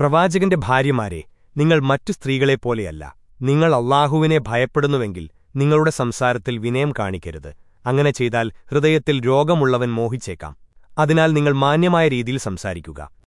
പ്രവാചകന്റെ ഭാര്യമാരെ നിങ്ങൾ മറ്റു സ്ത്രീകളെപ്പോലെയല്ല നിങ്ങൾ അള്ളാഹുവിനെ ഭയപ്പെടുന്നുവെങ്കിൽ നിങ്ങളുടെ സംസാരത്തിൽ വിനയം കാണിക്കരുത്. അങ്ങനെ ചെയ്താൽ ഹൃദയത്തിൽ രോഗമുള്ളവൻ മോഹിച്ചേക്കാം. അതിനാൽ നിങ്ങൾ മാന്യമായ രീതിയിൽ സംസാരിക്കുക.